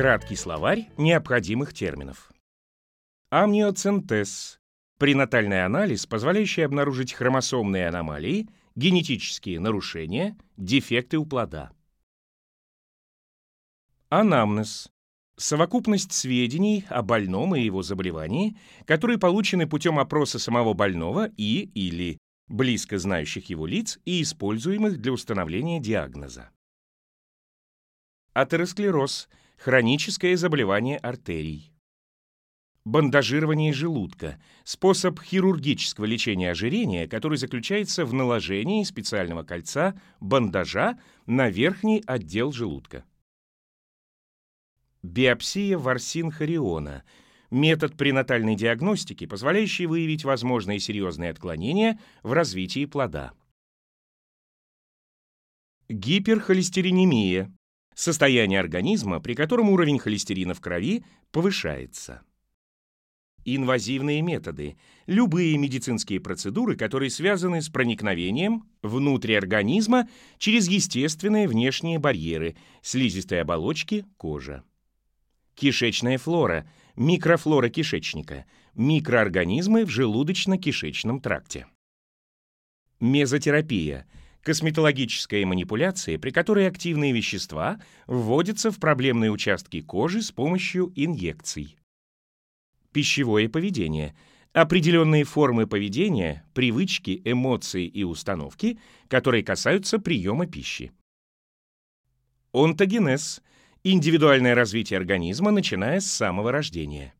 Краткий словарь необходимых терминов. Амниоцентез – пренатальный анализ, позволяющий обнаружить хромосомные аномалии, генетические нарушения, дефекты у плода. Анамнез – совокупность сведений о больном и его заболевании, которые получены путем опроса самого больного и или близко знающих его лиц и используемых для установления диагноза. Атеросклероз – Хроническое заболевание артерий. Бандажирование желудка – способ хирургического лечения ожирения, который заключается в наложении специального кольца бандажа на верхний отдел желудка. Биопсия ворсин хориона – метод пренатальной диагностики, позволяющий выявить возможные серьезные отклонения в развитии плода. Гиперхолестеринемия состояние организма, при котором уровень холестерина в крови повышается. Инвазивные методы – любые медицинские процедуры, которые связаны с проникновением внутрь организма через естественные внешние барьеры, слизистой оболочки, кожа. Кишечная флора – микрофлора кишечника, микроорганизмы в желудочно-кишечном тракте. Мезотерапия – косметологическая манипуляция, при которой активные вещества вводятся в проблемные участки кожи с помощью инъекций. Пищевое поведение – определенные формы поведения, привычки, эмоции и установки, которые касаются приема пищи. Онтогенез – индивидуальное развитие организма, начиная с самого рождения.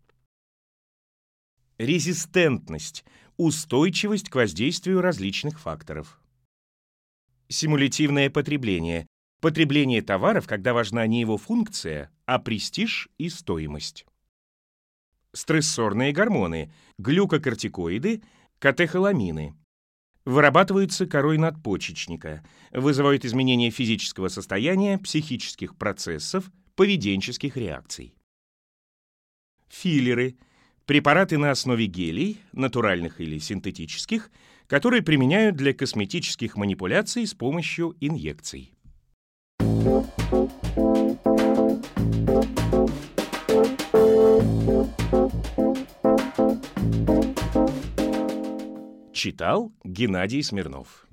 Резистентность – устойчивость к воздействию различных факторов. Симулятивное потребление. Потребление товаров, когда важна не его функция, а престиж и стоимость. Стрессорные гормоны, глюкокортикоиды, катехоламины. Вырабатываются корой надпочечника, вызывают изменения физического состояния, психических процессов, поведенческих реакций. Филлеры – препараты на основе гелей, натуральных или синтетических, которые применяют для косметических манипуляций с помощью инъекций. Читал Геннадий Смирнов.